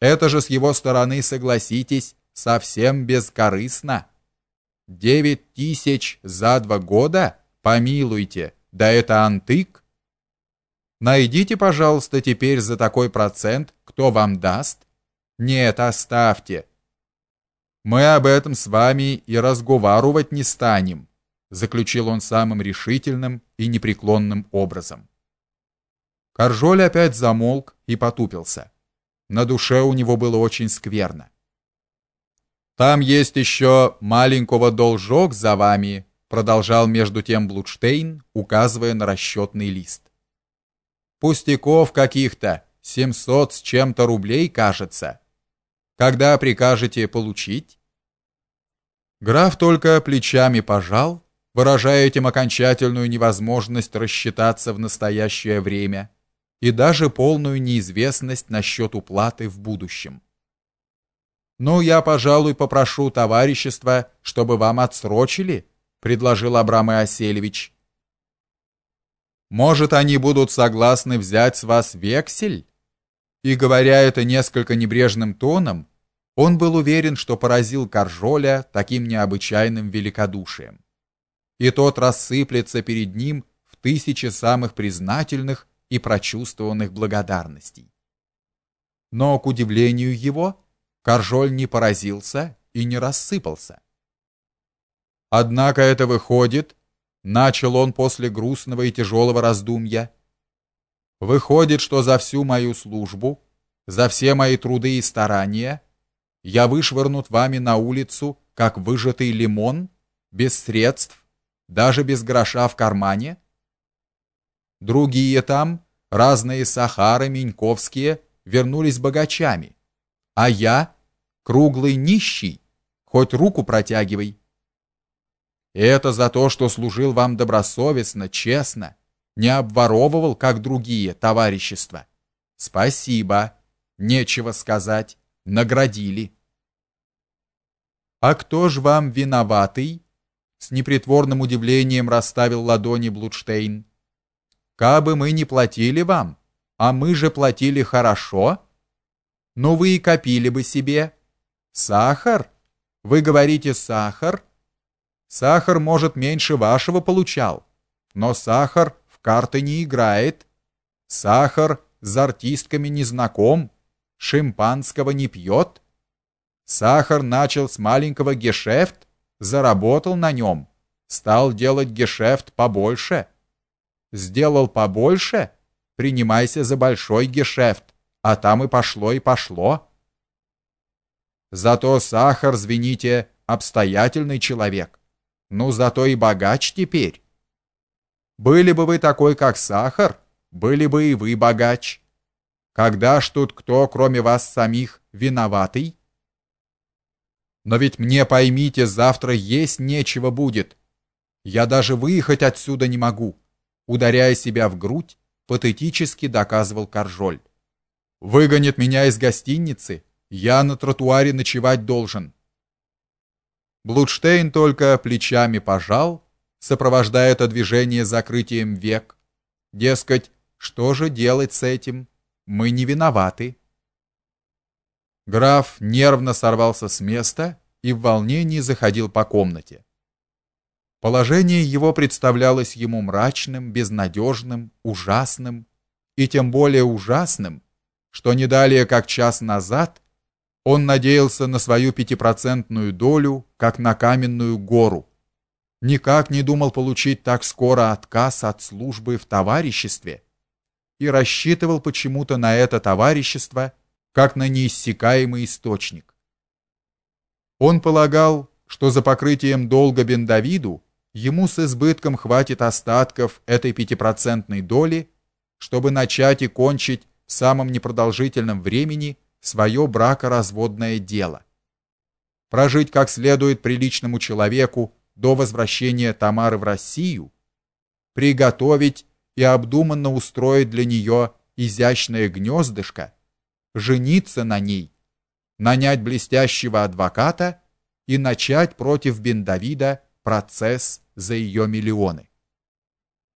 Это же с его стороны, согласитесь, совсем бескорыстно. Девять тысяч за два года? Помилуйте, да это антык. Найдите, пожалуйста, теперь за такой процент, кто вам даст. Нет, оставьте. Мы об этом с вами и разговаривать не станем, заключил он самым решительным и непреклонным образом. Каржоль опять замолк и потупился. На душе у него было очень скверно. Там есть еще маленького должок за вами, продолжал между тем Блудштейн, указывая на расчетный лист. Пустяков каких-то, 700 с чем-то рублей, кажется. Когда прикажете получить? Граф только плечами пожал, выражая этим окончательную невозможность рассчитаться в настоящее время и даже полную неизвестность насчет уплаты в будущем. Ну, я, пожалуй, попрошу товарищества, чтобы вам отсрочили, предложил Абрам Иоселевич. Может, они будут согласны взять с вас вексель? И говоря это несколько небрежным тоном, он был уверен, что поразил Каржоля таким необычайным великодушием. И тот рассыплется перед ним в тысячи самых признательных и прочувствованных благодарностей. Но к удивлению его, Каржоль не поразился и не рассыпался. Однако это выходит, начал он после грустного и тяжелого раздумья. Выходит, что за всю мою службу, за все мои труды и старания я вышвырнут вами на улицу, как выжатый лимон, без средств, даже без гроша в кармане. Другие там, разные Сахары, Миньковские, вернулись богачами, а я круглый нищий, хоть руку протягивай. Это за то, что служил вам добросовестно, честно, не обворовывал, как другие товарищества. Спасибо. Нечего сказать. Наградили. А кто ж вам виноватый? С непритворным удивлением расставил ладони Блудштейн. Кабы мы не платили вам, а мы же платили хорошо, ну вы и копили бы себе, Сахар? Вы говорите сахар? Сахар, может, меньше вашего получал, но сахар в карты не играет. Сахар с артистками не знаком, шимпанского не пьет. Сахар начал с маленького гешефт, заработал на нем, стал делать гешефт побольше. Сделал побольше, принимайся за большой гешефт, а там и пошло и пошло. Зато сахар, звените, обстоятельный человек. Ну, зато и богач теперь. Были бы вы такой, как сахар, были бы и вы богач. Когда ж тут кто, кроме вас самих, виноватый? Но ведь мне, поймите, завтра есть нечего будет. Я даже выехать отсюда не могу, ударяя себя в грудь, патетически доказывал Каржоль. Выгонит меня из гостиницы, я на тротуаре ночевать должен. Блудштейн только плечами пожал, сопровождая это движение закрытием век. Дескать, что же делать с этим? Мы не виноваты. Граф нервно сорвался с места и в волнении заходил по комнате. Положение его представлялось ему мрачным, безнадежным, ужасным, и тем более ужасным, что не далее как час назад он надеялся на свою пятипроцентную долю, как на каменную гору. Никак не думал получить так скоро отказ от службы в товариществе и рассчитывал почему-то на это товарищество как на неиссякаемый источник. Он полагал, что за покрытием долга Бендавиду ему с избытком хватит остатков этой пятипроцентной доли, чтобы начать и кончить в самом непродолжительном времени свое бракоразводное дело. Прожить как следует приличному человеку до возвращения Тамары в Россию, приготовить и обдуманно устроить для нее изящное гнездышко, жениться на ней, нанять блестящего адвоката и начать против Бен Давида процесс за ее миллионы.